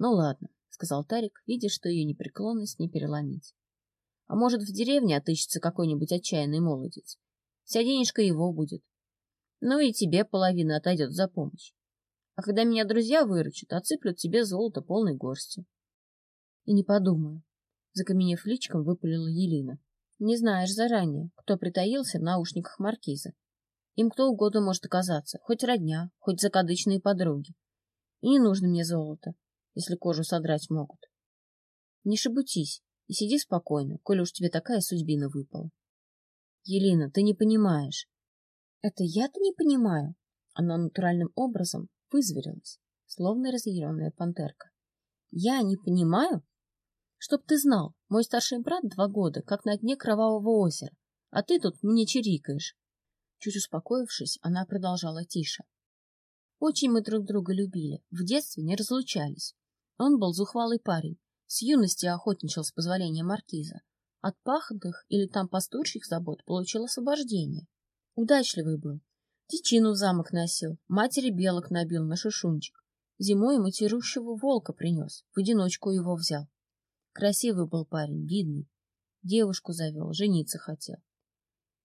Ну ладно, сказал Тарик, видя, что ее непреклонность не переломить. А может, в деревне отыщется какой-нибудь отчаянный молодец. Вся денежка его будет. Ну и тебе половина отойдет за помощь. А когда меня друзья выручат, отсыплют тебе золото полной горстью. И не подумаю. Закаменев личком, выпалила Елена. Не знаешь заранее, кто притаился в наушниках маркиза. Им кто угодно может оказаться, хоть родня, хоть закадычные подруги. И не нужно мне золото, если кожу содрать могут. Не шебутись и сиди спокойно, коли уж тебе такая судьбина выпала. Елена, ты не понимаешь. Это я-то не понимаю. Она натуральным образом вызверилась, словно разъяренная пантерка. Я не понимаю? Чтоб ты знал, мой старший брат два года, как на дне кровавого озера, а ты тут мне чирикаешь. Чуть успокоившись, она продолжала тише. Очень мы друг друга любили, в детстве не разлучались. Он был зухвалый парень, с юности охотничал с позволения маркиза. От пахотных или там пастушьих забот получил освобождение. Удачливый был. Тичину в замок носил, матери белок набил на шишунчик. Зимой матерущего волка принес, в одиночку его взял. Красивый был парень, видный. Девушку завел, жениться хотел.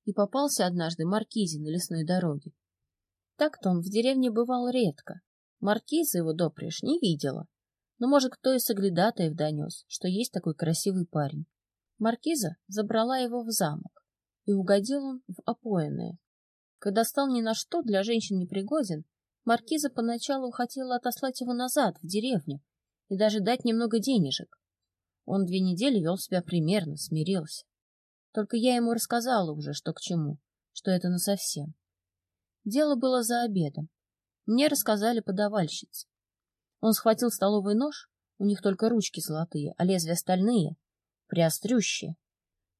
И попался однажды Маркизе на лесной дороге. Так-то он в деревне бывал редко. Маркиза его допрежь не видела. Но, может, кто из соглядатаев донес, что есть такой красивый парень. Маркиза забрала его в замок, и угодил он в опоенное. Когда стал ни на что для женщин непригоден, Маркиза поначалу хотела отослать его назад, в деревню, и даже дать немного денежек. Он две недели вел себя примерно, смирился. Только я ему рассказала уже, что к чему, что это насовсем. Дело было за обедом. Мне рассказали подавальщицы. Он схватил столовый нож, у них только ручки золотые, а лезвия стальные, приострющие.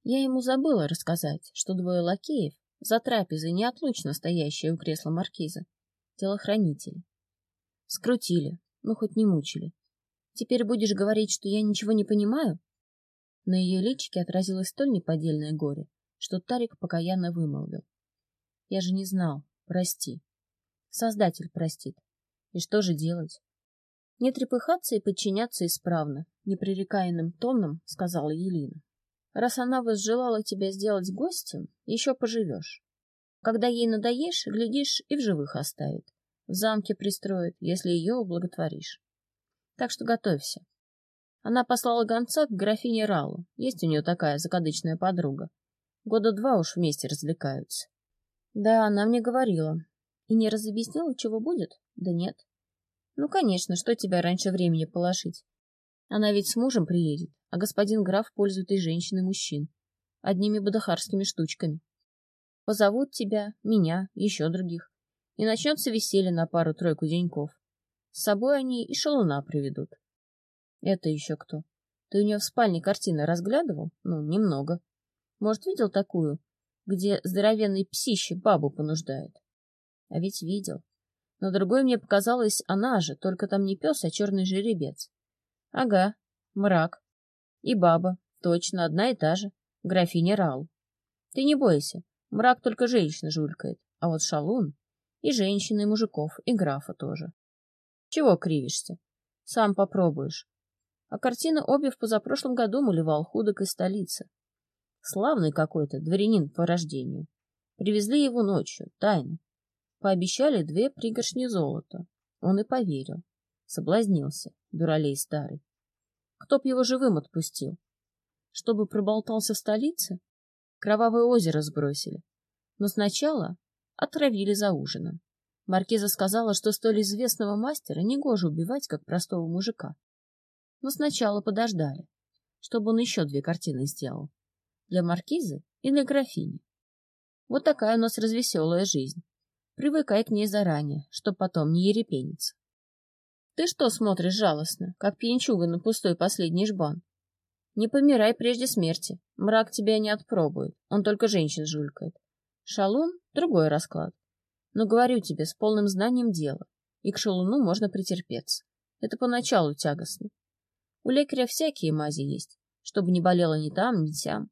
Я ему забыла рассказать, что двое лакеев за трапезой неотлучно стоящие у кресла маркиза, телохранители. Скрутили, ну хоть не мучили. Теперь будешь говорить, что я ничего не понимаю? На ее личике отразилось столь неподдельное горе, что Тарик покаянно вымолвил. Я же не знал, прости. Создатель простит. И что же делать? Не трепыхаться и подчиняться исправно, непререкаемым тоном сказала Елина. Раз она возжелала тебя сделать гостем, еще поживешь. Когда ей надоешь, глядишь, и в живых оставит. В замке пристроит, если ее ублаготворишь. Так что готовься. Она послала гонца к графине Ралу. Есть у нее такая закадычная подруга. Года два уж вместе развлекаются. Да, она мне говорила. И не разобъяснила, чего будет? Да нет. Ну, конечно, что тебя раньше времени положить? Она ведь с мужем приедет, а господин граф пользует и женщин, и мужчин. Одними бадахарскими штучками. Позовут тебя, меня, еще других. И начнется веселье на пару-тройку деньков. С собой они и шалуна приведут. Это еще кто? Ты у нее в спальне картины разглядывал? Ну, немного. Может, видел такую, где здоровенный псище бабу понуждает? А ведь видел. Но другой мне показалось она же, только там не пес, а черный жеребец. Ага, мрак. И баба, точно одна и та же, графиня Рал. Ты не бойся, мрак только женщина жулькает, а вот шалун и женщины, и мужиков, и графа тоже. Чего кривишься? Сам попробуешь. А картины обе в позапрошлом году малевал худок из столицы. Славный какой-то, дворянин по рождению. Привезли его ночью, тайно. Пообещали две пригоршни золота. Он и поверил. Соблазнился, дуралей старый. Кто б его живым отпустил? Чтобы проболтался в столице? Кровавое озеро сбросили. Но сначала отравили за ужином. Маркиза сказала, что столь известного мастера негоже убивать, как простого мужика. Но сначала подождали, чтобы он еще две картины сделал. Для маркизы и для графини. Вот такая у нас развеселая жизнь. Привыкай к ней заранее, чтоб потом не ерепениться. Ты что смотришь жалостно, как пьянчуга на пустой последний жбан? Не помирай прежде смерти. Мрак тебя не отпробует, он только женщин жулькает. Шалун — другой расклад. Но говорю тебе, с полным знанием дела, и к шалуну можно претерпеться. Это поначалу тягостно. У лекаря всякие мази есть, чтобы не болело ни там, ни сям.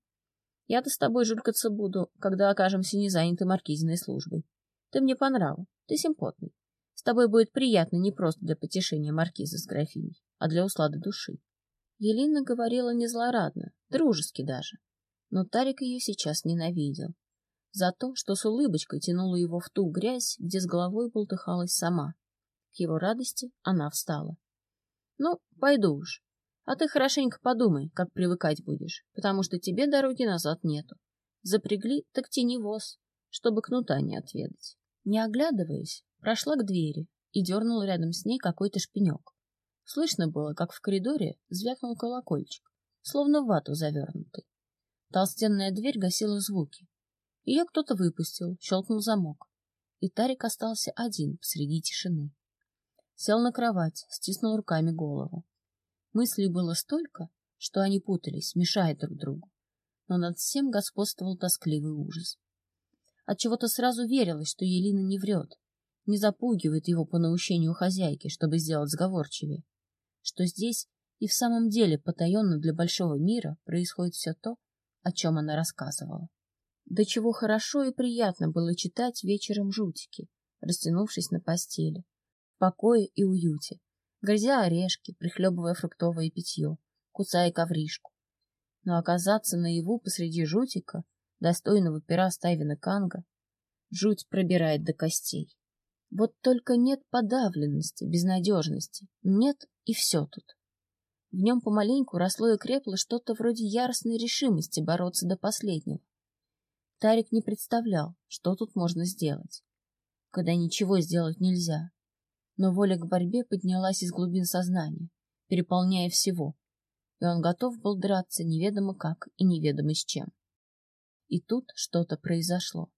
Я-то с тобой жулькаться буду, когда окажемся не заняты маркизиной службой. Ты мне по нраву, ты симпотный. С тобой будет приятно не просто для потешения маркиза с графиней, а для услады души. Елена говорила не злорадно, дружески даже, но Тарик ее сейчас ненавидел. За то, что с улыбочкой тянула его в ту грязь, где с головой болтыхалась сама. К его радости она встала. — Ну, пойду уж. А ты хорошенько подумай, как привыкать будешь, потому что тебе дороги назад нету. Запрягли, так тяни воз, чтобы кнута не отведать. Не оглядываясь, прошла к двери и дернула рядом с ней какой-то шпинек. Слышно было, как в коридоре звякнул колокольчик, словно в вату завернутый. Толстенная дверь гасила звуки. Ее кто-то выпустил, щелкнул замок. И Тарик остался один посреди тишины. Сел на кровать, стиснул руками голову. Мыслей было столько, что они путались, мешая друг другу. Но над всем господствовал тоскливый ужас. Отчего-то сразу верилось, что Елена не врет, не запугивает его по наущению хозяйки, чтобы сделать сговорчивее, что здесь и в самом деле потаенно для большого мира происходит все то, о чем она рассказывала. До чего хорошо и приятно было читать вечером жутики, растянувшись на постели, в покое и уюте, грызя орешки, прихлебывая фруктовое питье, кусая ковришку. Но оказаться наяву посреди жутика, достойного пера Стайвина Канга, жуть пробирает до костей. Вот только нет подавленности, безнадежности, нет и все тут. В нем помаленьку росло и крепло что-то вроде яростной решимости бороться до последнего. Тарик не представлял, что тут можно сделать, когда ничего сделать нельзя. Но воля к борьбе поднялась из глубин сознания, переполняя всего, и он готов был драться неведомо как и неведомо с чем. И тут что-то произошло.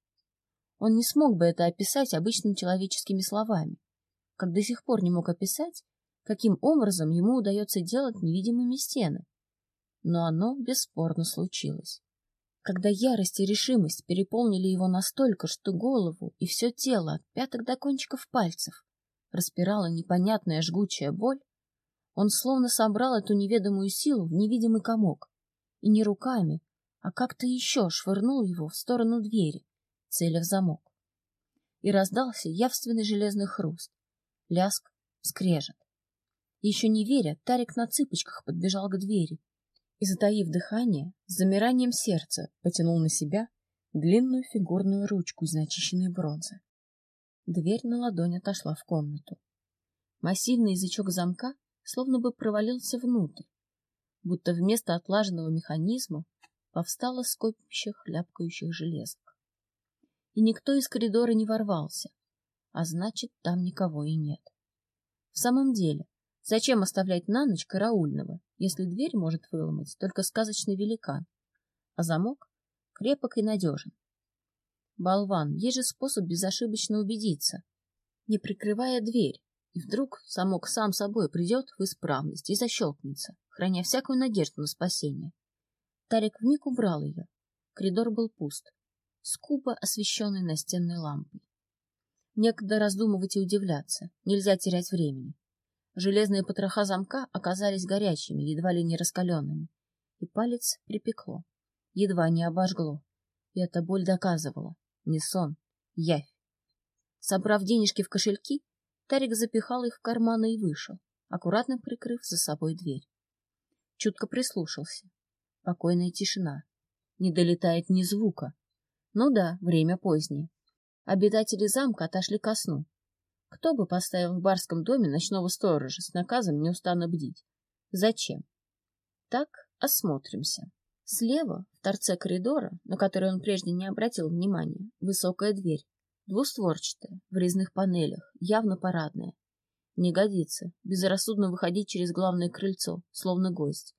Он не смог бы это описать обычными человеческими словами, как до сих пор не мог описать, каким образом ему удается делать невидимыми стены. Но оно бесспорно случилось. Когда ярость и решимость переполнили его настолько, что голову и все тело от пяток до кончиков пальцев распирала непонятная жгучая боль, он словно собрал эту неведомую силу в невидимый комок и не руками, а как-то еще швырнул его в сторону двери, целя в замок. И раздался явственный железный хруст, ляск, скрежет. Еще не веря, Тарик на цыпочках подбежал к двери и, затаив дыхание, с замиранием сердца потянул на себя длинную фигурную ручку из начищенной бронзы. Дверь на ладонь отошла в комнату. Массивный язычок замка словно бы провалился внутрь, будто вместо отлаженного механизма повстало скопище хляпкающих железок. И никто из коридора не ворвался, а значит, там никого и нет. В самом деле, Зачем оставлять на ночь караульного, если дверь может выломать только сказочный великан, а замок крепок и надежен? Болван, есть же способ безошибочно убедиться, не прикрывая дверь, и вдруг замок сам собой придет в исправность и защелкнется, храня всякую надежду на спасение. Тарик вмиг убрал ее. Коридор был пуст, скупо освещенный настенной лампой. Некогда раздумывать и удивляться, нельзя терять времени. Железные потроха замка оказались горячими, едва ли не раскаленными, и палец припекло, едва не обожгло. И эта боль доказывала — не сон, явь. Собрав денежки в кошельки, Тарик запихал их в карманы и вышел, аккуратно прикрыв за собой дверь. Чутко прислушался. Покойная тишина. Не долетает ни звука. Ну да, время позднее. Обитатели замка отошли ко сну, кто бы поставил в барском доме ночного сторожа с наказом неустанно бдить? Зачем? Так, осмотримся. Слева, в торце коридора, на который он прежде не обратил внимания, высокая дверь, двустворчатая, в резных панелях, явно парадная. Не годится безрассудно выходить через главное крыльцо, словно гость,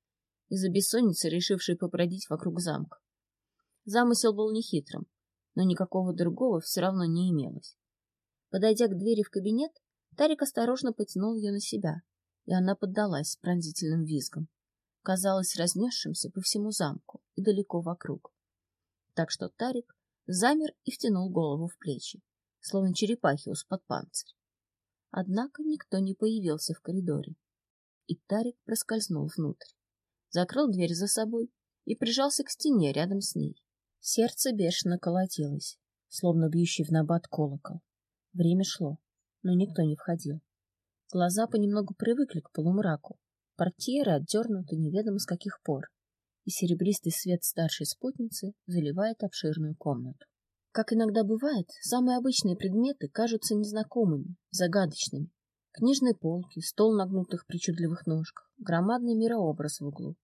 из-за бессонницы, решивший побродить вокруг замка. Замысел был нехитрым, но никакого другого все равно не имелось. Подойдя к двери в кабинет, Тарик осторожно потянул ее на себя, и она поддалась пронзительным визгом, казалось разнесшимся по всему замку и далеко вокруг. Так что Тарик замер и втянул голову в плечи, словно черепахи под панцирь. Однако никто не появился в коридоре, и Тарик проскользнул внутрь, закрыл дверь за собой и прижался к стене рядом с ней. Сердце бешено колотилось, словно бьющий в набат колокол. Время шло, но никто не входил. Глаза понемногу привыкли к полумраку, Портьеры отдернуты неведомо с каких пор, и серебристый свет старшей спутницы заливает обширную комнату. Как иногда бывает, самые обычные предметы кажутся незнакомыми, загадочными. Книжные полки, стол на гнутых причудливых ножках, громадный мирообраз в углу,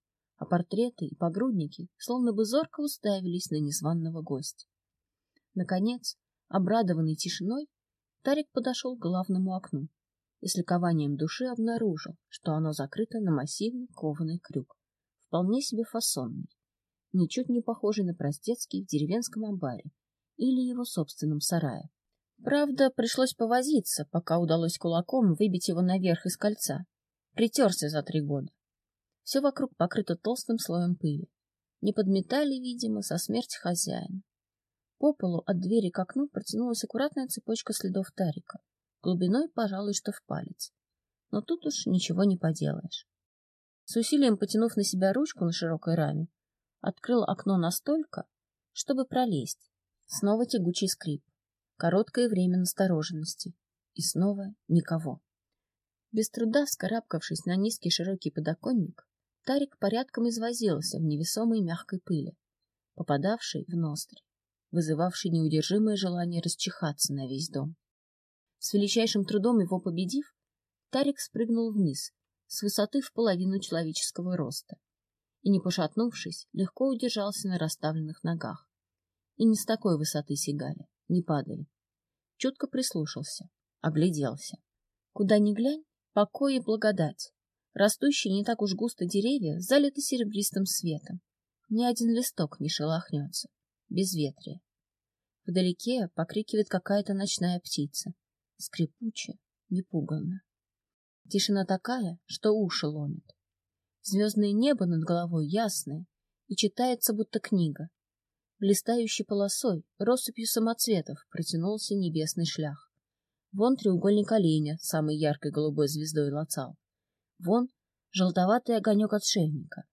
а портреты и погрудники словно бы зорко уставились на незваного гостя. Наконец, обрадованный тишиной, Тарик подошел к главному окну и с ликованием души обнаружил, что оно закрыто на массивный кованый крюк, вполне себе фасонный, ничуть не похожий на простецкий в деревенском амбаре или его собственном сарае. Правда, пришлось повозиться, пока удалось кулаком выбить его наверх из кольца. Притерся за три года. Все вокруг покрыто толстым слоем пыли. Не подметали, видимо, со смерти хозяина. По полу от двери к окну протянулась аккуратная цепочка следов Тарика, глубиной, пожалуй, что в палец. Но тут уж ничего не поделаешь. С усилием потянув на себя ручку на широкой раме, открыл окно настолько, чтобы пролезть. Снова тягучий скрип. Короткое время настороженности. И снова никого. Без труда вскарабкавшись на низкий широкий подоконник, Тарик порядком извозился в невесомой мягкой пыли, попадавшей в ноздри вызывавший неудержимое желание расчихаться на весь дом. С величайшим трудом его победив, Тарик спрыгнул вниз, с высоты в половину человеческого роста, и, не пошатнувшись, легко удержался на расставленных ногах. И не с такой высоты сигали, не падали. Чутко прислушался, огляделся. Куда ни глянь, покой и благодать. Растущие не так уж густо деревья залиты серебристым светом. Ни один листок не шелохнется безветрие. Вдалеке покрикивает какая-то ночная птица, скрипуче, непуганно. Тишина такая, что уши ломит. Звездное небо над головой ясное и читается будто книга. Блистающей полосой, россыпью самоцветов протянулся небесный шлях. Вон треугольник оленя, самой яркой голубой звездой лацал. Вон желтоватый огонек отшельника.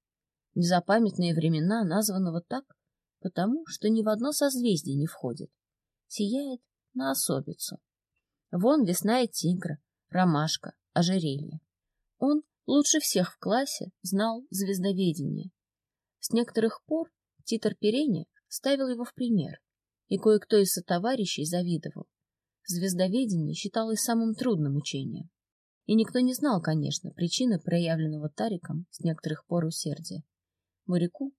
Незапамятные времена, названного так, потому что ни в одно созвездие не входит. Сияет на особицу. Вон весна и тигра, ромашка, ожерелье. Он лучше всех в классе знал звездоведение. С некоторых пор Титер Перени ставил его в пример, и кое-кто из сотоварищей завидовал. Звездоведение считалось самым трудным учением. И никто не знал, конечно, причины проявленного Тариком с некоторых пор усердия. Моряку,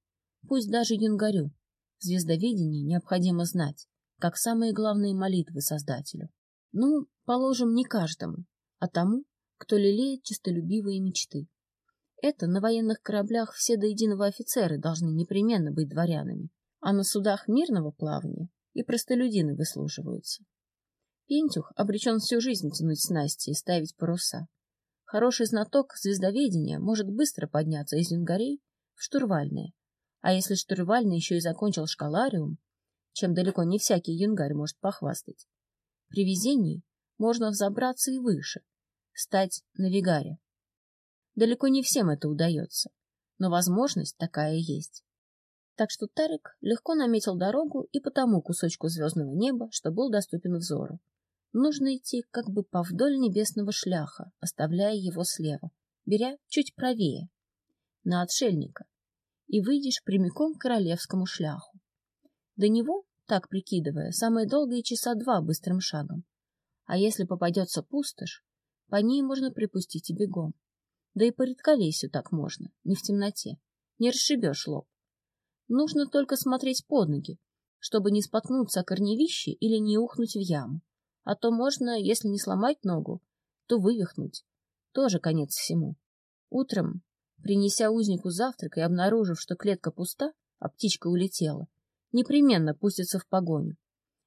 пусть даже юнгарю, Звездоведение необходимо знать, как самые главные молитвы Создателю. Ну, положим, не каждому, а тому, кто лелеет честолюбивые мечты. Это на военных кораблях все до единого офицеры должны непременно быть дворянами, а на судах мирного плавания и простолюдины выслуживаются. Пентюх обречен всю жизнь тянуть снасти и ставить паруса. Хороший знаток звездоведения может быстро подняться из юнгарей в штурвальные, а если штурвальный еще и закончил школариум, чем далеко не всякий юнгарь может похвастать, при везении можно взобраться и выше, стать навигаре. Далеко не всем это удается, но возможность такая есть. Так что Тарик легко наметил дорогу и по тому кусочку звездного неба, что был доступен взору. Нужно идти как бы повдоль небесного шляха, оставляя его слева, беря чуть правее, на отшельника, и выйдешь прямиком к королевскому шляху. До него, так прикидывая, самые долгие часа два быстрым шагом. А если попадется пустошь, по ней можно припустить и бегом. Да и по редколесью так можно, не в темноте, не расшибешь лоб. Нужно только смотреть под ноги, чтобы не споткнуться о корневище или не ухнуть в яму. А то можно, если не сломать ногу, то вывихнуть. Тоже конец всему. Утром Принеся узнику завтрак и обнаружив, что клетка пуста, а птичка улетела, непременно пустится в погоню.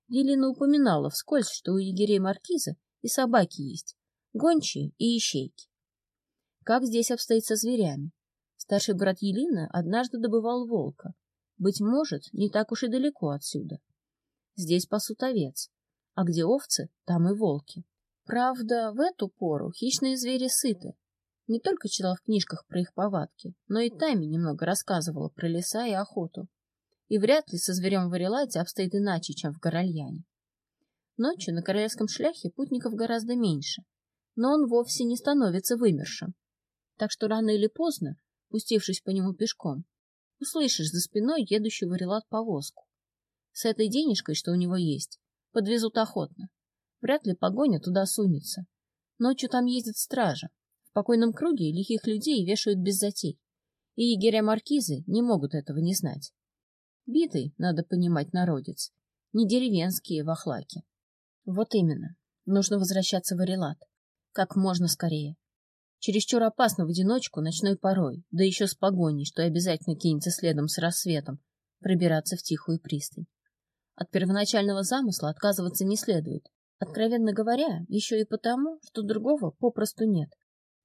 Елена упоминала вскользь, что у егерей маркиза и собаки есть, гончие и ищейки. Как здесь обстоит со зверями? Старший брат Елена однажды добывал волка. Быть может, не так уж и далеко отсюда. Здесь пасут овец, а где овцы, там и волки. Правда, в эту пору хищные звери сыты, не только читала в книжках про их повадки, но и Тайми немного рассказывала про леса и охоту. И вряд ли со зверем в Орелате обстоит иначе, чем в Горальяне. Ночью на королевском шляхе путников гораздо меньше, но он вовсе не становится вымершим. так что рано или поздно, пустившись по нему пешком, услышишь за спиной едущего релат повозку. С этой денежкой, что у него есть, подвезут охотно. Вряд ли погоня туда сунется. Ночью там ездит стража. В покойном круге лихих людей вешают без затей. И егеря-маркизы не могут этого не знать. Битый, надо понимать, народец. Не деревенские вахлаки. Вот именно. Нужно возвращаться в Арелат. Как можно скорее. Чересчур опасно в одиночку ночной порой, да еще с погоней, что обязательно кинется следом с рассветом, пробираться в тихую пристань. От первоначального замысла отказываться не следует. Откровенно говоря, еще и потому, что другого попросту нет.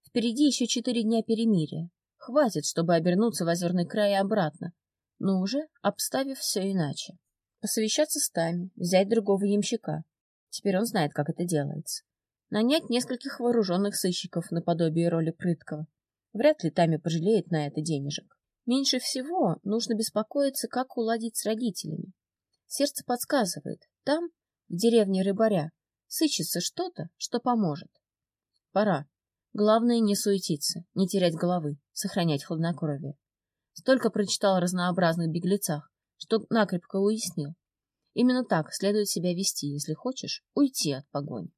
Впереди еще четыре дня перемирия. Хватит, чтобы обернуться в озерный край и обратно, но уже обставив все иначе. Посовещаться с Тами, взять другого ямщика. Теперь он знает, как это делается. Нанять нескольких вооруженных сыщиков наподобие роли прыткого. Вряд ли Тами пожалеет на это денежек. Меньше всего нужно беспокоиться, как уладить с родителями. Сердце подсказывает, там, в деревне рыбаря, сыщется что-то, что поможет. Пора. Главное не суетиться, не терять головы, сохранять хладнокровие. Столько прочитал о разнообразных беглецах, что накрепко уяснил. Именно так следует себя вести, если хочешь уйти от погони.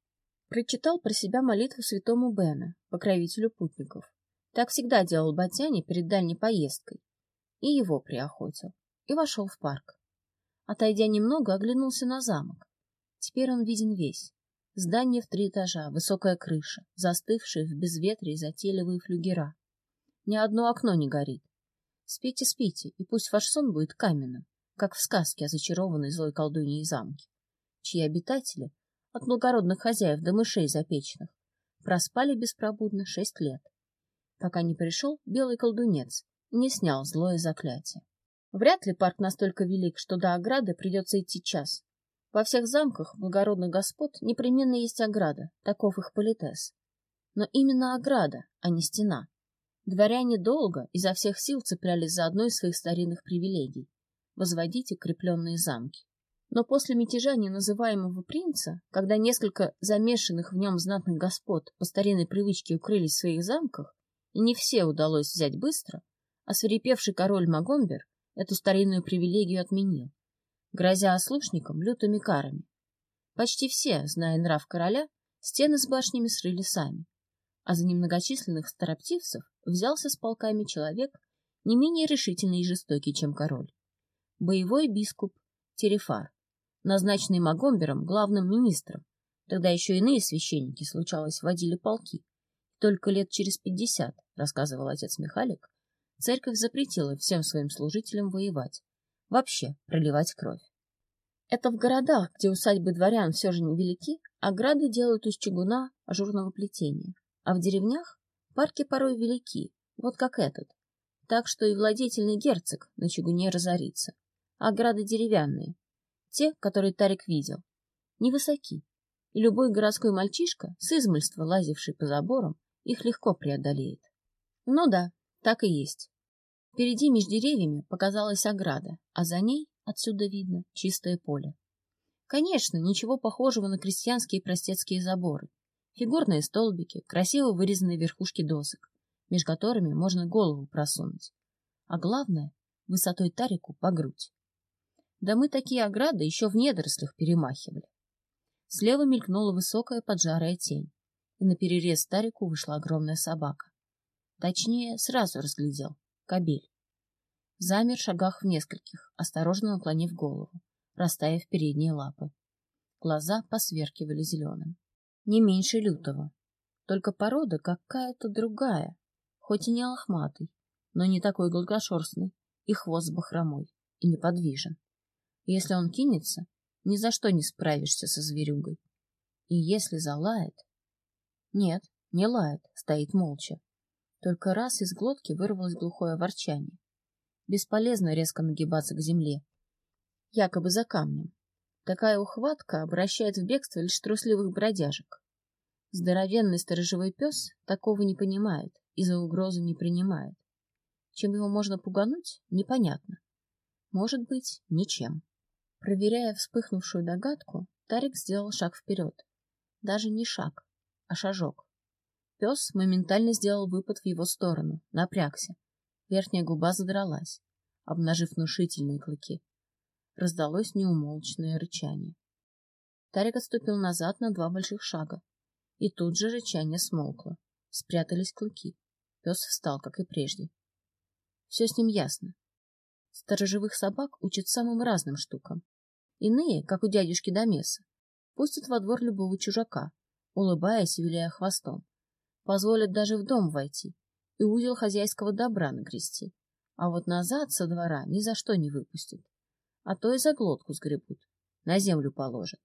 Прочитал про себя молитву святому Бена, покровителю путников. Так всегда делал Батяне перед дальней поездкой. И его приохотил. И вошел в парк. Отойдя немного, оглянулся на замок. Теперь он виден весь. Здание в три этажа, высокая крыша, застывшие в безветрии затейливые флюгера. Ни одно окно не горит. Спите, спите, и пусть ваш сон будет каменным, как в сказке о зачарованной злой колдуньей замке, чьи обитатели, от благородных хозяев до мышей запечных, проспали беспробудно шесть лет, пока не пришел белый колдунец и не снял злое заклятие. Вряд ли парк настолько велик, что до ограды придется идти час. Во всех замках благородных господ непременно есть ограда, таков их политес. Но именно ограда, а не стена. Дворяне долго изо всех сил цеплялись за одной из своих старинных привилегий — возводить укрепленные замки. Но после мятежа неназываемого принца, когда несколько замешанных в нем знатных господ по старинной привычке укрылись в своих замках, и не все удалось взять быстро, а свирепевший король Магомбер эту старинную привилегию отменил, грозя ослушникам лютыми карами. Почти все, зная нрав короля, стены с башнями срыли сами, а за немногочисленных староптивцев взялся с полками человек не менее решительный и жестокий, чем король. Боевой бискуп Терефар, назначенный Магомбером главным министром, тогда еще иные священники, случалось, водили полки. Только лет через пятьдесят, рассказывал отец Михалик, церковь запретила всем своим служителям воевать, вообще проливать кровь. Это в городах, где усадьбы дворян все же невелики, ограды делают из чугуна ажурного плетения, а в деревнях парки порой велики, вот как этот, так что и владетельный герцог на чугуне разорится. Ограды деревянные, те, которые Тарик видел, невысоки, и любой городской мальчишка, с измольства лазивший по заборам, их легко преодолеет. Ну да, так и есть. Впереди между деревьями показалась ограда, а за ней, отсюда видно, чистое поле. Конечно, ничего похожего на крестьянские простецкие заборы. Фигурные столбики, красиво вырезанные верхушки досок, между которыми можно голову просунуть. А главное, высотой тарику по грудь. Да мы такие ограды еще в недорослях перемахивали. Слева мелькнула высокая поджарая тень, и на перерез тарику вышла огромная собака. Точнее, сразу разглядел кобель. Замер в шагах в нескольких, осторожно наклонив голову, расставив передние лапы. Глаза посверкивали зеленым. Не меньше лютого. Только порода какая-то другая, хоть и не лохматый, но не такой голгошерстный, и хвост бахромой, и неподвижен. Если он кинется, ни за что не справишься со зверюгой. И если залает... Нет, не лает, стоит молча, только раз из глотки вырвалось глухое ворчание. Бесполезно резко нагибаться к земле. Якобы за камнем. Такая ухватка обращает в бегство лишь трусливых бродяжек. Здоровенный сторожевой пес такого не понимает и за угрозу не принимает. Чем его можно пугануть, непонятно. Может быть, ничем. Проверяя вспыхнувшую догадку, Тарик сделал шаг вперед. Даже не шаг, а шажок Пес моментально сделал выпад в его сторону, напрягся. Верхняя губа задралась, обнажив внушительные клыки. Раздалось неумолчное рычание. Тарик отступил назад на два больших шага. И тут же рычание смолкло. Спрятались клыки. Пес встал, как и прежде. Все с ним ясно. Сторожевых собак учат самым разным штукам. Иные, как у дядюшки Домеса, пустят во двор любого чужака, улыбаясь и виляя хвостом. Позволят даже в дом войти и узел хозяйского добра нагрести. А вот назад со двора ни за что не выпустят. А то и за глотку сгребут, на землю положат.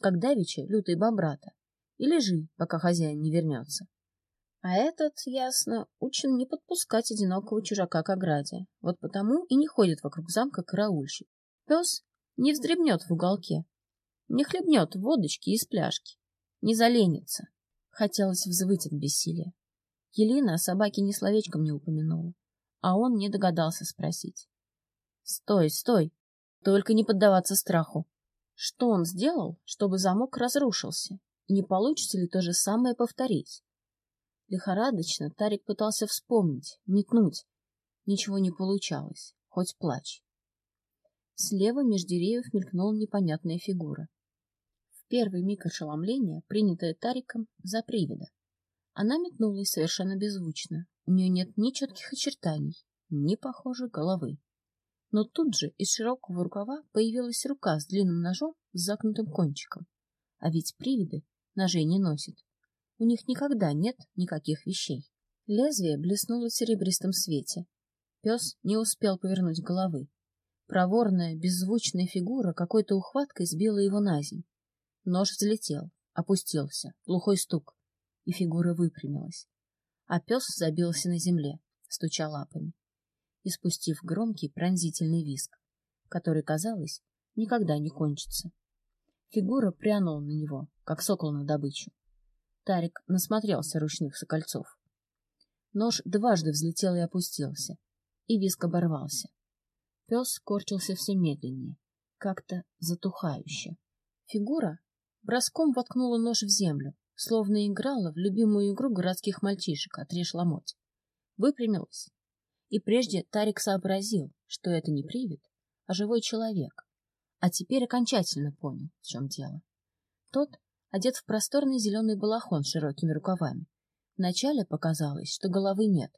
Как давеча лютый бобрата. И лежи, пока хозяин не вернется. А этот, ясно, учен не подпускать одинокого чужака к ограде. Вот потому и не ходит вокруг замка караульщик. Пес не вздребнет в уголке, не хлебнет водочки из пляжки, не заленится. Хотелось взвыть от бессилия. Елена о собаке ни словечком не упомянула, а он не догадался спросить. «Стой, стой! Только не поддаваться страху. Что он сделал, чтобы замок разрушился? Не получится ли то же самое повторить?» Лихорадочно Тарик пытался вспомнить, метнуть. Ничего не получалось, хоть плачь. Слева меж деревьев мелькнула непонятная фигура. Первый миг ошеломления, принятая Тариком за привида. Она метнулась совершенно беззвучно. У нее нет ни четких очертаний, ни, похоже, головы. Но тут же из широкого рукава появилась рука с длинным ножом с загнутым кончиком. А ведь привиды ножей не носят. У них никогда нет никаких вещей. Лезвие блеснуло в серебристом свете. Пес не успел повернуть головы. Проворная, беззвучная фигура какой-то ухваткой сбила его на земь. Нож взлетел, опустился, глухой стук, и фигура выпрямилась. А пес забился на земле, стуча лапами, испустив громкий пронзительный визг, который, казалось, никогда не кончится. Фигура прянула на него, как сокол на добычу. Тарик насмотрелся ручных сокольцов. Нож дважды взлетел и опустился, и виск оборвался. Пес корчился все медленнее, как-то затухающе. Фигура броском воткнула нож в землю, словно играла в любимую игру городских мальчишек «Отрежь ломоть». Выпрямилась. И прежде Тарик сообразил, что это не привид, а живой человек. А теперь окончательно понял, в чем дело. Тот одет в просторный зеленый балахон с широкими рукавами. Вначале показалось, что головы нет,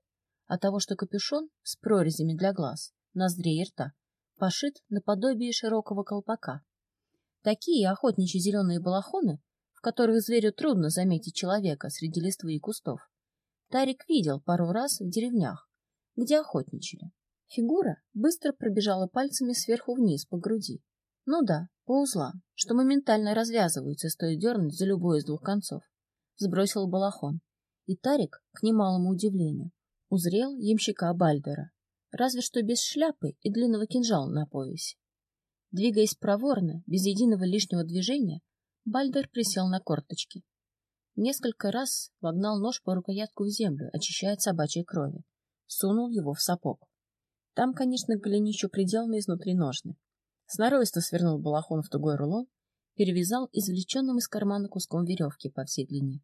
а того, что капюшон с прорезями для глаз, ноздрей и рта, пошит наподобие широкого колпака. Такие охотничьи зеленые балахоны, в которых зверю трудно заметить человека среди листвы и кустов, Тарик видел пару раз в деревнях, где охотничали. Фигура быстро пробежала пальцами сверху вниз по груди. Ну да, по узлам, что моментально развязываются, стоит дернуть за любой из двух концов. Сбросил балахон. И Тарик, к немалому удивлению, узрел ямщика Бальдера, разве что без шляпы и длинного кинжала на поясе. Двигаясь проворно, без единого лишнего движения, Бальдер присел на корточки. Несколько раз вогнал нож по рукоятку в землю, очищая от собачьей крови. Сунул его в сапог. Там, конечно, голенищу приделаны изнутри ножны. Сноровисто свернул балахон в тугой рулон, перевязал извлеченным из кармана куском веревки по всей длине,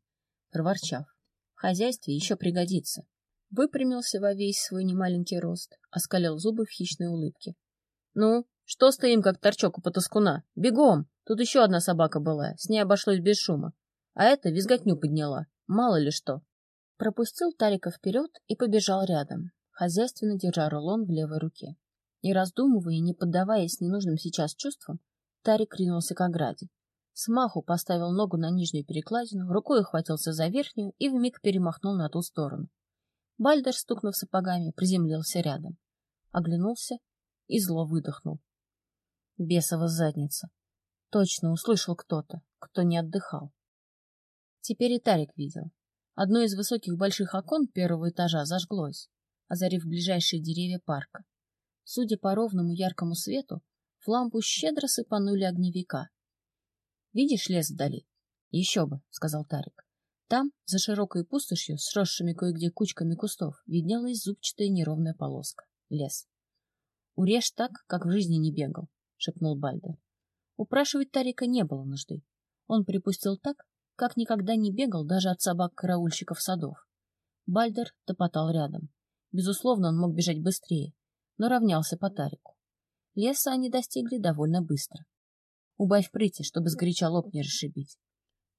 проворчав. В хозяйстве еще пригодится. Выпрямился во весь свой немаленький рост, оскалил зубы в хищной улыбке. — Ну, что стоим, как торчок у потаскуна? Бегом! Тут еще одна собака была, с ней обошлось без шума. А эта визготню подняла, мало ли что. Пропустил Тарика вперед и побежал рядом, хозяйственно держа рулон в левой руке. Не раздумывая и не поддаваясь ненужным сейчас чувствам, Тарик ринулся к ограде. Смаху поставил ногу на нижнюю перекладину, рукой ухватился за верхнюю и вмиг перемахнул на ту сторону. Бальдер, стукнув сапогами, приземлился рядом. Оглянулся и зло выдохнул. Бесова задница. Точно услышал кто-то, кто не отдыхал. Теперь и Тарик видел. Одно из высоких больших окон первого этажа зажглось, озарив ближайшие деревья парка. Судя по ровному яркому свету, в лампу щедро сыпанули огневика. «Видишь лес вдали?» «Еще бы», — сказал Тарик. Там, за широкой пустошью, сросшими кое-где кучками кустов, виднелась зубчатая неровная полоска. Лес. «Урежь так, как в жизни не бегал», — шепнул Бальдер. Упрашивать Тарика не было нужды. Он припустил так, как никогда не бегал даже от собак-караульщиков садов. Бальдер топотал рядом. Безусловно, он мог бежать быстрее, но равнялся по тарику. Леса они достигли довольно быстро. Убавь прыти, чтобы сгоряча лоб не расшибить.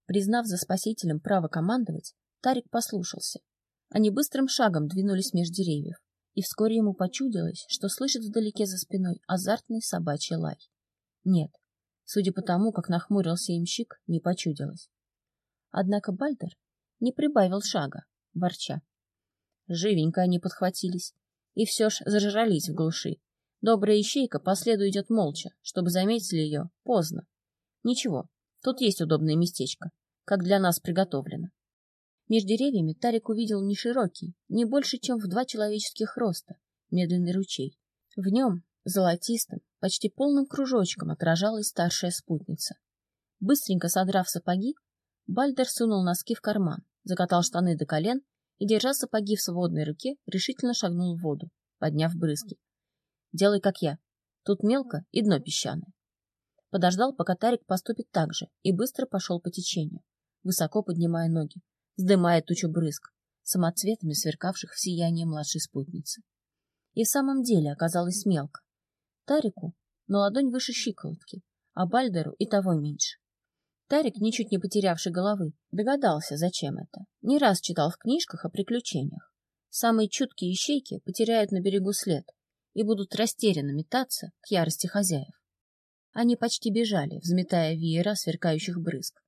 Признав за спасителем право командовать, Тарик послушался. Они быстрым шагом двинулись меж деревьев, и вскоре ему почудилось, что слышит вдалеке за спиной азартный собачий лай. Нет, судя по тому, как нахмурился имщик, не почудилось. Однако Бальдер не прибавил шага, ворча. Живенько они подхватились, и все ж зажрались в глуши. Добрая ищейка по следу идет молча, чтобы заметили ее поздно. Ничего, тут есть удобное местечко, как для нас приготовлено. Между деревьями Тарик увидел не широкий, не больше, чем в два человеческих роста, медленный ручей. В нем, золотистым, почти полным кружочком отражалась старшая спутница. Быстренько содрав сапоги, Бальдер сунул носки в карман, закатал штаны до колен и, держа сапоги в свободной руке, решительно шагнул в воду, подняв брызги. «Делай, как я. Тут мелко и дно песчаное». Подождал, пока Тарик поступит так же, и быстро пошел по течению, высоко поднимая ноги, вздымая тучу брызг, самоцветами сверкавших в сиянии младшей спутницы. И в самом деле оказалось мелко. Тарику на ладонь выше щиколотки, а Бальдеру и того меньше. Тарик, ничуть не потерявший головы, догадался, зачем это. Не раз читал в книжках о приключениях. Самые чуткие ищейки потеряют на берегу след и будут растерянно метаться к ярости хозяев. Они почти бежали, взметая веера сверкающих брызг.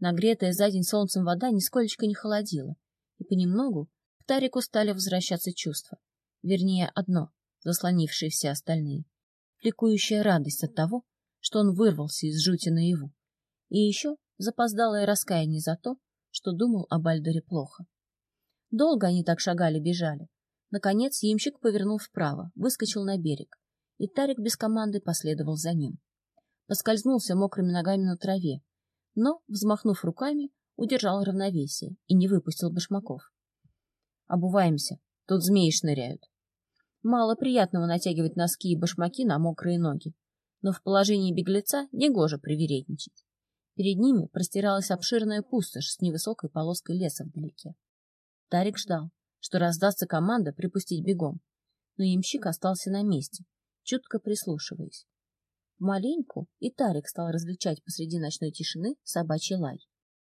Нагретая за день солнцем вода нисколечко не холодила, и понемногу к Тарику стали возвращаться чувства. Вернее, одно, заслонившее все остальные. Ликующая радость от того, что он вырвался из жути наяву. И еще запоздалое раскаяние за то, что думал о Бальдере плохо. Долго они так шагали-бежали. Наконец ямщик повернул вправо, выскочил на берег, и Тарик без команды последовал за ним. Поскользнулся мокрыми ногами на траве, но, взмахнув руками, удержал равновесие и не выпустил башмаков. «Обуваемся, тут змеи шныряют». Мало приятного натягивать носки и башмаки на мокрые ноги, но в положении беглеца негоже привередничать. Перед ними простиралась обширная пустошь с невысокой полоской леса вдалеке. Тарик ждал, что раздастся команда припустить бегом, но ямщик остался на месте, чутко прислушиваясь. Маленьку и Тарик стал различать посреди ночной тишины собачий лай.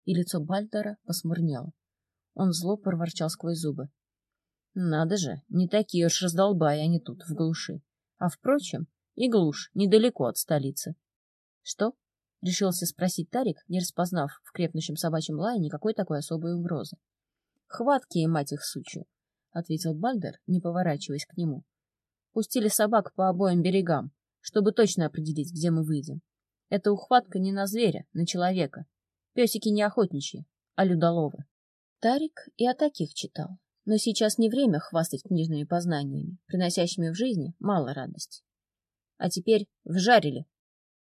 И лицо Бальдера посмурнело. Он зло проворчал сквозь зубы. Надо же, не такие уж раздолбаи они тут, в глуши. А, впрочем, и глушь недалеко от столицы. — Что? — решился спросить Тарик, не распознав в крепнущем собачьем лае никакой такой особой угрозы. — Хваткие, мать их сучью, — ответил Бальдер, не поворачиваясь к нему. — Пустили собак по обоим берегам чтобы точно определить, где мы выйдем. Это ухватка не на зверя, на человека. Песики не охотничьи, а людоловы. Тарик и о таких читал. Но сейчас не время хвастать книжными познаниями, приносящими в жизни мало радости. А теперь вжарили.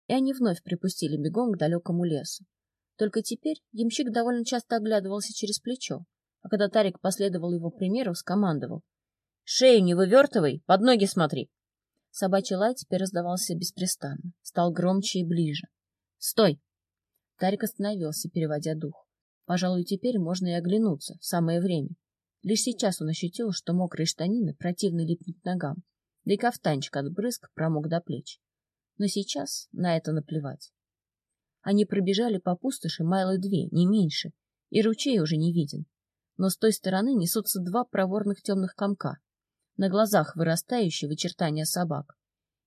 И они вновь припустили бегом к далекому лесу. Только теперь ямщик довольно часто оглядывался через плечо, а когда Тарик последовал его примеру, скомандовал. — Шею не вывертывай, под ноги смотри. Собачий лай теперь раздавался беспрестанно, стал громче и ближе. «Стой!» Тарик остановился, переводя дух. Пожалуй, теперь можно и оглянуться, самое время. Лишь сейчас он ощутил, что мокрые штанины противно липнут ногам, да и кафтанчик от брызг промок до плеч. Но сейчас на это наплевать. Они пробежали по пустоши майлы две, не меньше, и ручей уже не виден. Но с той стороны несутся два проворных темных комка, на глазах вырастающие вычертания собак.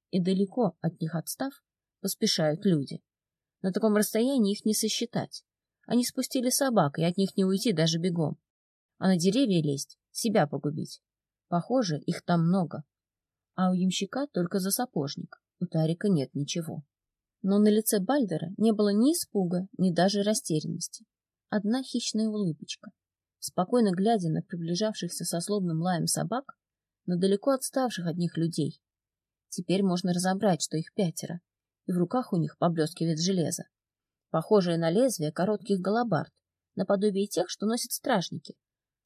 И далеко от них отстав, поспешают люди. На таком расстоянии их не сосчитать. Они спустили собак, и от них не уйти даже бегом. А на деревья лезть, себя погубить. Похоже, их там много. А у ямщика только за сапожник, у Тарика нет ничего. Но на лице Бальдера не было ни испуга, ни даже растерянности. Одна хищная улыбочка. Спокойно глядя на приближавшихся со злобным лаем собак, но далеко отставших от них людей. Теперь можно разобрать, что их пятеро, и в руках у них поблескивает железо, похожее на лезвие коротких голобард, наподобие тех, что носят стражники,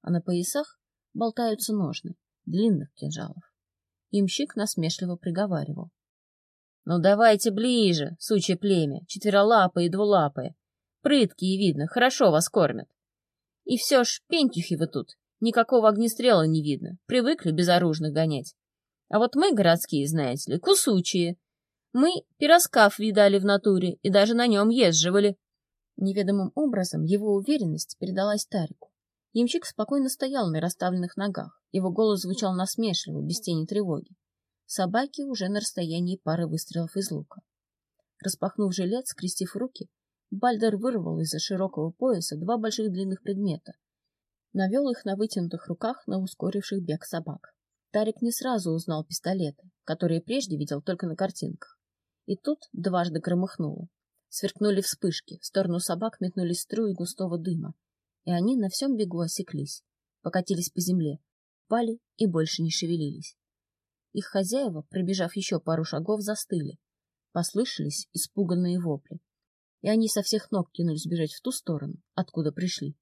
а на поясах болтаются ножны длинных кинжалов. Имщик насмешливо приговаривал. — Ну давайте ближе, сучье племя, четверолапые и двулапые. Прыткие, видно, хорошо вас кормят. И все ж, пентюхи вы тут, никакого огнестрела не видно, привыкли безоружных гонять. А вот мы, городские, знаете ли, кусучие. Мы пироскав видали в натуре и даже на нем езживали. Неведомым образом его уверенность передалась Тарику. Ямщик спокойно стоял на расставленных ногах. Его голос звучал насмешливо, без тени тревоги. Собаки уже на расстоянии пары выстрелов из лука. Распахнув жилет, скрестив руки, Бальдер вырвал из-за широкого пояса два больших длинных предмета. Навел их на вытянутых руках на ускоривших бег собак. Тарик не сразу узнал пистолеты, которые прежде видел только на картинках. И тут дважды громыхнуло. Сверкнули вспышки, в сторону собак метнулись струи густого дыма, и они на всем бегу осеклись, покатились по земле, пали и больше не шевелились. Их хозяева, пробежав еще пару шагов, застыли. Послышались испуганные вопли, и они со всех ног кинулись бежать в ту сторону, откуда пришли.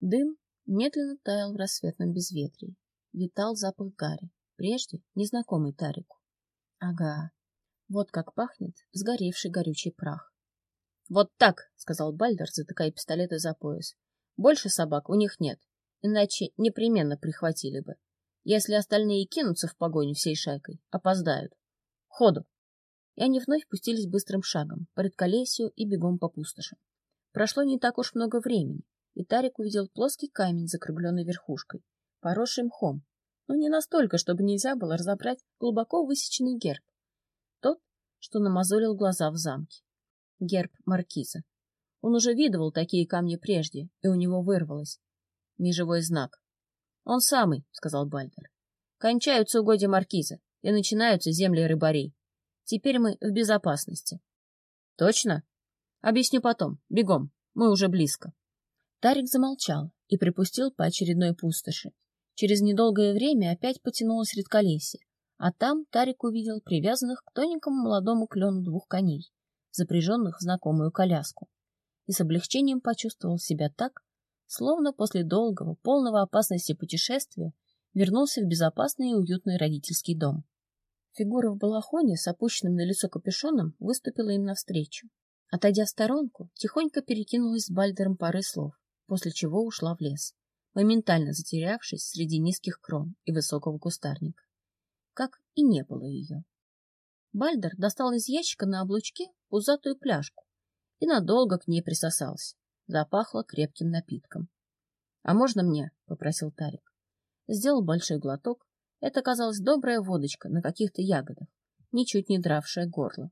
Дым медленно таял в рассветном безветрии. Витал запах гари, прежде незнакомый Тарику. Ага, вот как пахнет сгоревший горючий прах. — Вот так, — сказал Бальдер, затыкая пистолеты за пояс. — Больше собак у них нет, иначе непременно прихватили бы. Если остальные кинутся в погоню всей шайкой, опоздают. Ходу! И они вновь пустились быстрым шагом, по редколесью и бегом по пустошам. Прошло не так уж много времени, и Тарик увидел плоский камень с закругленной верхушкой, поросший мхом, но не настолько, чтобы нельзя было разобрать глубоко высеченный герб. Тот, что намазолил глаза в замке. Герб маркиза. Он уже видывал такие камни прежде, и у него вырвалось. Межевой знак. «Он самый», — сказал Бальдер. «Кончаются угодья маркиза, и начинаются земли рыбарей. Теперь мы в безопасности». «Точно?» «Объясню потом. Бегом. Мы уже близко». Тарик замолчал и припустил по очередной пустоши. Через недолгое время опять потянулось редколесье, а там Тарик увидел привязанных к тоненькому молодому клену двух коней, запряженных в знакомую коляску, и с облегчением почувствовал себя так, словно после долгого, полного опасности путешествия вернулся в безопасный и уютный родительский дом. Фигура в балахоне с опущенным на лицо капюшоном выступила им навстречу. Отойдя в сторонку, тихонько перекинулась с Бальдером пары слов, после чего ушла в лес, моментально затерявшись среди низких крон и высокого кустарника как и не было ее. Бальдер достал из ящика на облучке пузатую пляжку и надолго к ней присосался. Запахло крепким напитком. — А можно мне? — попросил Тарик. Сделал большой глоток. Это казалась добрая водочка на каких-то ягодах, ничуть не дравшая горло.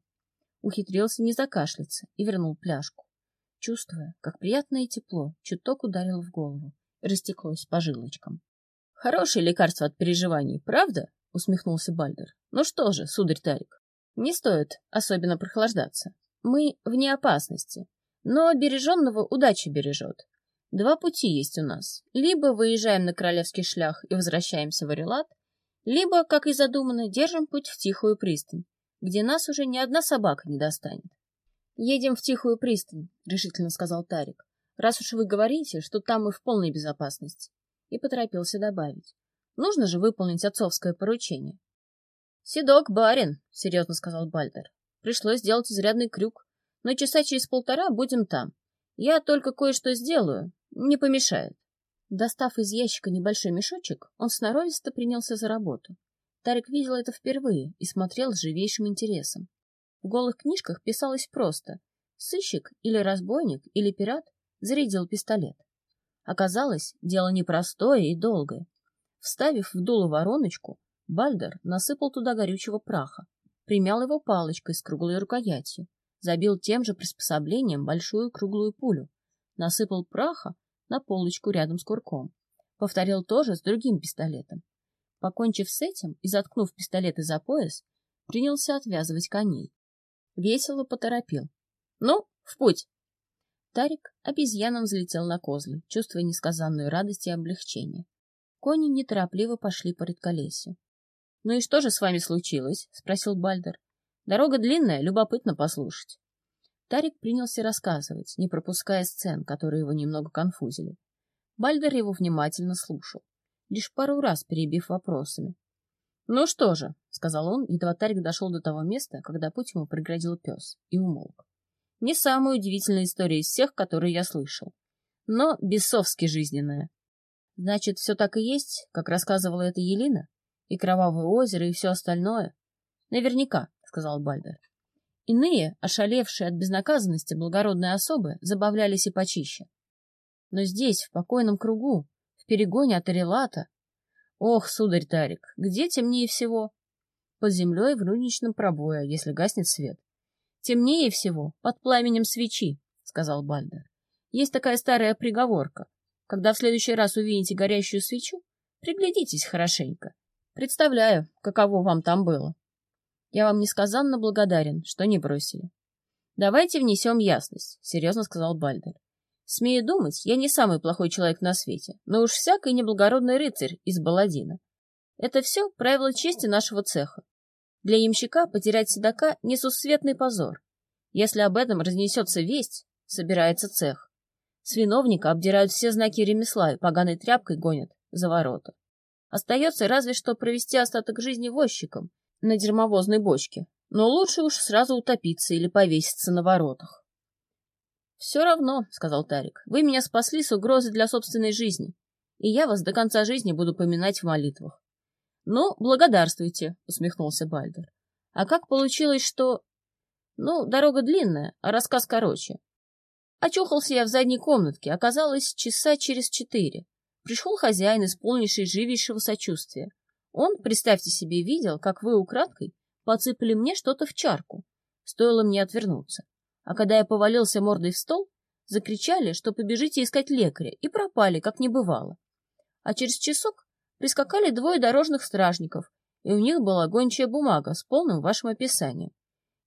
Ухитрился не закашляться и вернул пляжку, чувствуя, как приятное тепло чуток ударило в голову растеклось по жилочкам. — Хорошее лекарство от переживаний, правда? — усмехнулся Бальдер. — Ну что же, сударь Тарик, не стоит особенно прохлаждаться. Мы вне опасности, но береженного удача бережет. Два пути есть у нас. Либо выезжаем на королевский шлях и возвращаемся в Орелат, либо, как и задумано, держим путь в Тихую пристань, где нас уже ни одна собака не достанет. — Едем в Тихую пристань, — решительно сказал Тарик, — раз уж вы говорите, что там мы в полной безопасности. И поторопился добавить. Нужно же выполнить отцовское поручение. — Седок, барин, — серьезно сказал Бальдер. — Пришлось сделать изрядный крюк, но часа через полтора будем там. Я только кое-что сделаю, не помешает. Достав из ящика небольшой мешочек, он сноровисто принялся за работу. Тарик видел это впервые и смотрел с живейшим интересом. В голых книжках писалось просто «Сыщик или разбойник или пират зарядил пистолет». Оказалось, дело непростое и долгое. Вставив в дуло вороночку, Бальдер насыпал туда горючего праха, примял его палочкой с круглой рукоятью, забил тем же приспособлением большую круглую пулю, насыпал праха на полочку рядом с курком. Повторил то же с другим пистолетом. Покончив с этим и заткнув пистолеты за пояс, принялся отвязывать коней. Весело поторопил. «Ну, в путь!» Тарик обезьяном взлетел на козлы, чувствуя несказанную радость и облегчение. Кони неторопливо пошли по редколесью. — Ну и что же с вами случилось? — спросил Бальдер. — Дорога длинная, любопытно послушать. Тарик принялся рассказывать, не пропуская сцен, которые его немного конфузили. Бальдер его внимательно слушал, лишь пару раз перебив вопросами. — Ну что же, — сказал он, едва Тарик дошел до того места, когда путь ему преградил пес, и умолк. Не самая удивительная история из всех, которые я слышал. Но бесовски жизненная. Значит, все так и есть, как рассказывала эта Елена? И Кровавое озеро, и все остальное? Наверняка, — сказал Бальдер. Иные, ошалевшие от безнаказанности благородные особы, забавлялись и почище. Но здесь, в покойном кругу, в перегоне от Арелата... Ох, сударь Тарик, где темнее всего? Под землей в рудничном пробое, если гаснет свет. Темнее всего под пламенем свечи, — сказал Бальдер. Есть такая старая приговорка. Когда в следующий раз увидите горящую свечу, приглядитесь хорошенько. Представляю, каково вам там было. Я вам несказанно благодарен, что не бросили. Давайте внесем ясность, — серьезно сказал Бальдер. Смею думать, я не самый плохой человек на свете, но уж всякий неблагородный рыцарь из Баладина. Это все правило чести нашего цеха. Для ямщика потерять седока — несусветный позор. Если об этом разнесется весть, собирается цех. С виновника обдирают все знаки ремесла и поганой тряпкой гонят за ворота. Остается разве что провести остаток жизни возчиком на дермовозной бочке, но лучше уж сразу утопиться или повеситься на воротах. «Все равно», — сказал Тарик, — «вы меня спасли с угрозой для собственной жизни, и я вас до конца жизни буду поминать в молитвах». «Ну, благодарствуйте», — усмехнулся Бальдер. «А как получилось, что...» «Ну, дорога длинная, а рассказ короче. Очухался я в задней комнатке, оказалось, часа через четыре. Пришел хозяин, исполнивший живейшего сочувствия. Он, представьте себе, видел, как вы украдкой подсыпали мне что-то в чарку. Стоило мне отвернуться. А когда я повалился мордой в стол, закричали, что побежите искать лекаря, и пропали, как не бывало. А через часок прискакали двое дорожных стражников, и у них была гончая бумага с полным вашим описанием.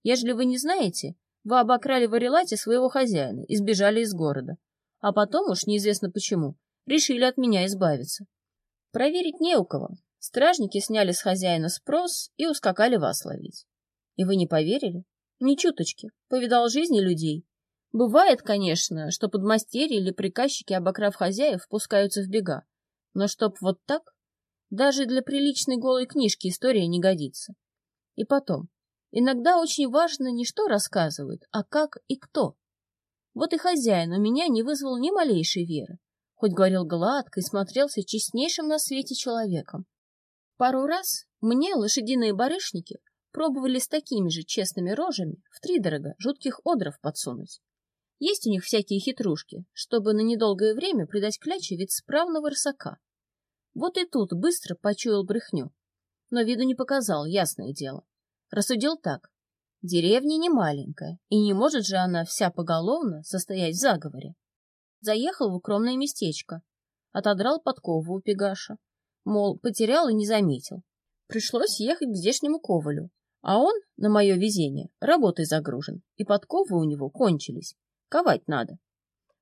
Ежели вы не знаете, вы обокрали в Арелате своего хозяина и сбежали из города. А потом уж неизвестно почему решили от меня избавиться. Проверить не у кого. Стражники сняли с хозяина спрос и ускакали вас ловить. И вы не поверили? Ни чуточки. Повидал жизни людей. Бывает, конечно, что подмастерья или приказчики, обокрав хозяев, пускаются в бега. Но чтоб вот так? Даже для приличной голой книжки история не годится. И потом, иногда очень важно не что рассказывают, а как и кто. Вот и хозяин у меня не вызвал ни малейшей веры, хоть говорил гладко и смотрелся честнейшим на свете человеком. Пару раз мне лошадиные барышники пробовали с такими же честными рожами втридорога жутких одров подсунуть. Есть у них всякие хитрушки, чтобы на недолгое время придать кляче вид справного рысака. Вот и тут быстро почуял брехню, но виду не показал, ясное дело. Рассудил так. Деревня не маленькая, и не может же она вся поголовно состоять в заговоре. Заехал в укромное местечко, отодрал подкову у Пегаша, мол, потерял и не заметил. Пришлось ехать к здешнему ковалю, а он, на мое везение, работой загружен, и подковы у него кончились. Ковать надо.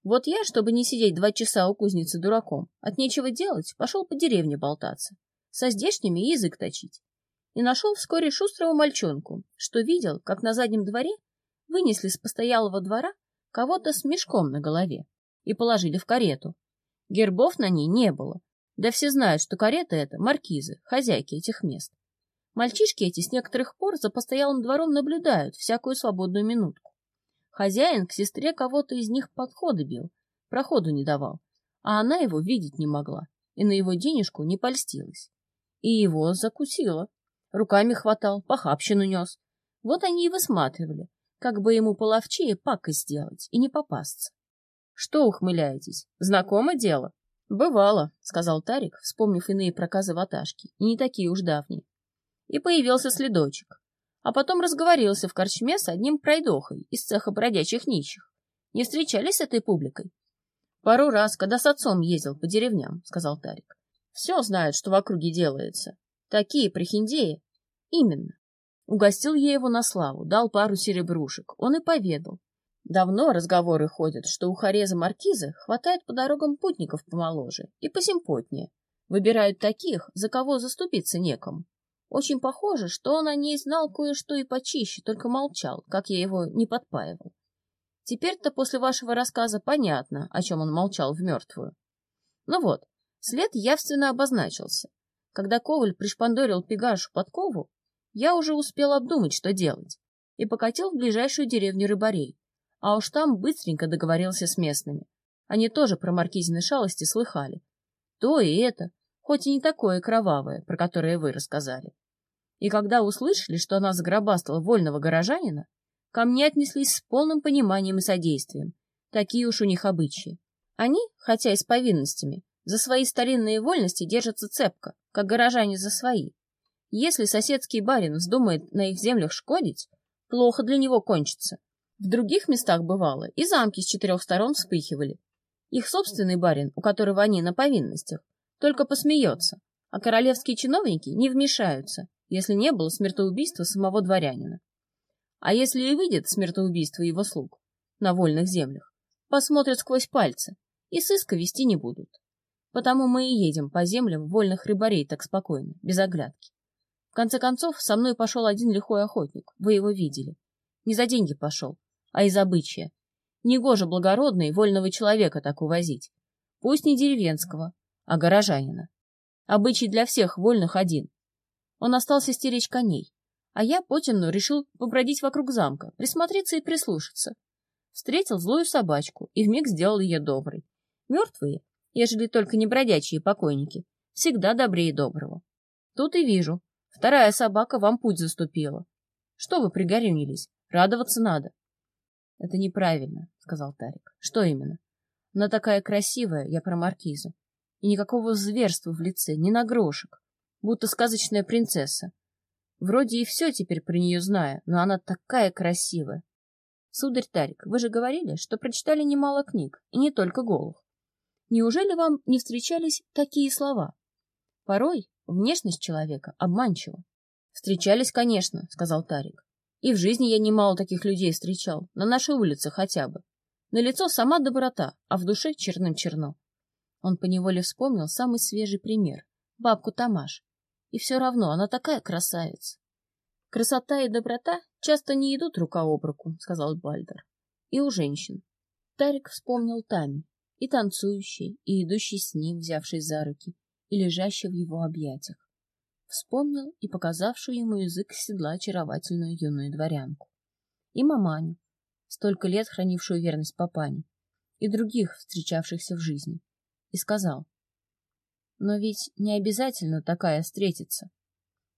Вот я, чтобы не сидеть два часа у кузницы дураком, от нечего делать, пошел по деревне болтаться, со здешними язык точить. И нашел вскоре шустрого мальчонку, что видел, как на заднем дворе вынесли с постоялого двора кого-то с мешком на голове и положили в карету. Гербов на ней не было, да все знают, что карета — это маркизы, хозяйки этих мест. Мальчишки эти с некоторых пор за постоялым двором наблюдают всякую свободную минутку. Хозяин к сестре кого-то из них подходы бил, проходу не давал, а она его видеть не могла и на его денежку не польстилась. И его закусила. Руками хватал, похабщину нес. Вот они и высматривали, как бы ему половчее пакость сделать и не попасться. Что ухмыляетесь? Знакомо дело? Бывало, сказал Тарик, вспомнив иные проказы ваташки, и не такие уж давние и появился следочек. А потом разговорился в корчме с одним пройдохой из цеха бродячих нищих. Не встречались с этой публикой? Пару раз, когда с отцом ездил по деревням, сказал Тарик. Все знают, что в округе делается. Такие прихиндеи. Именно. Угостил я его на славу, дал пару серебрушек. Он и поведал. Давно разговоры ходят, что у Хореза Маркиза хватает по дорогам путников помоложе и посимпотнее. Выбирают таких, за кого заступиться некому. Очень похоже, что он о ней знал кое-что и почище, только молчал, как я его не подпаивал. Теперь-то после вашего рассказа понятно, о чем он молчал в мертвую. Ну вот, след явственно обозначился. Когда Коваль пришпандорил Пегашу подкову, я уже успел обдумать, что делать, и покатил в ближайшую деревню рыбарей. А уж там быстренько договорился с местными. Они тоже про маркизины шалости слыхали. То и это, хоть и не такое кровавое, про которое вы рассказали. И когда услышали, что она загробастала вольного горожанина, ко мне отнеслись с полным пониманием и содействием. Такие уж у них обычаи. Они, хотя и с повинностями, за свои старинные вольности держатся цепко, как горожане за свои. Если соседский барин вздумает на их землях шкодить, плохо для него кончится. В других местах бывало, и замки с четырех сторон вспыхивали. Их собственный барин, у которого они на повинностях, только посмеется, а королевские чиновники не вмешаются, если не было смертоубийства самого дворянина. А если и выйдет смертоубийство его слуг на вольных землях, посмотрят сквозь пальцы и сыска вести не будут. Потому мы и едем по землям вольных рыбарей так спокойно, без оглядки. В конце концов, со мной пошел один лихой охотник, вы его видели. Не за деньги пошел, а из обычая. Негоже благородный вольного человека так увозить. Пусть не деревенского, а горожанина. Обычай для всех вольных один. Он остался стеречь коней, а я потемну решил побродить вокруг замка, присмотреться и прислушаться. Встретил злую собачку и вмиг сделал ее доброй. Мертвые, ежели только не бродячие покойники, всегда добрее доброго. Тут и вижу, вторая собака вам путь заступила. Что вы пригорюнились? Радоваться надо. — Это неправильно, — сказал Тарик. — Что именно? Она такая красивая, я про маркизу. И никакого зверства в лице, ни на грошек. Будто сказочная принцесса. Вроде и все теперь про нее знаю, но она такая красивая. Сударь Тарик, вы же говорили, что прочитали немало книг, и не только голых. Неужели вам не встречались такие слова? Порой внешность человека обманчива. Встречались, конечно, сказал Тарик. И в жизни я немало таких людей встречал, на нашей улице хотя бы. На лицо сама доброта, а в душе черным черно. Он поневоле вспомнил самый свежий пример — бабку Тамаш. И все равно она такая красавица. Красота и доброта часто не идут рука об руку, — сказал Бальдер. И у женщин. Тарик вспомнил Тами, и танцующий, и идущий с ним, взявшись за руки, и лежащий в его объятиях. Вспомнил и показавшую ему язык седла очаровательную юную дворянку. И маманю, столько лет хранившую верность папане, и других, встречавшихся в жизни. И сказал, но ведь не обязательно такая встретиться.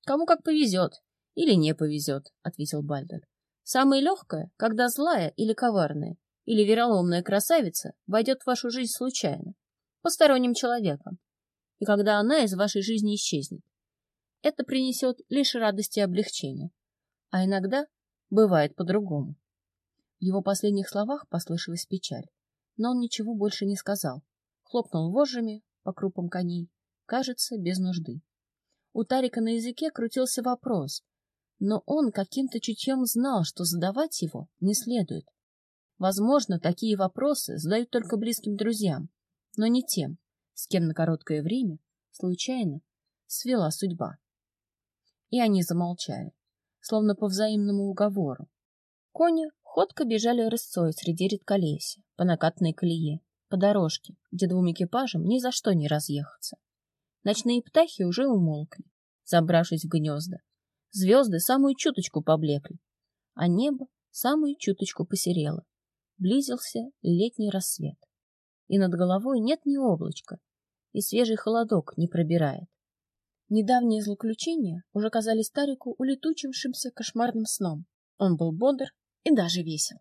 Кому как повезет или не повезет, ответил Бальдер. Самое легкое, когда злая или коварная, или вероломная красавица войдет в вашу жизнь случайно, посторонним человеком, и когда она из вашей жизни исчезнет. Это принесет лишь радость и облегчение. А иногда бывает по-другому. В его последних словах послышалась печаль, но он ничего больше не сказал. Хлопнул вожжами по крупам коней, кажется, без нужды. У Тарика на языке крутился вопрос, но он каким-то чутьем знал, что задавать его не следует. Возможно, такие вопросы задают только близким друзьям, но не тем, с кем на короткое время, случайно, свела судьба. И они замолчали, словно по взаимному уговору. Кони ходко бежали рысцой среди редколесья, по накатной колее, по дорожке, где двум экипажам ни за что не разъехаться. Ночные птахи уже умолкли, забравшись в гнезда. Звезды самую чуточку поблекли, а небо самую чуточку посерело близился летний рассвет. И над головой нет ни облачка, и свежий холодок не пробирает. Недавние злоключения уже казались Тарику улетучившимся кошмарным сном. Он был бодр и даже весел.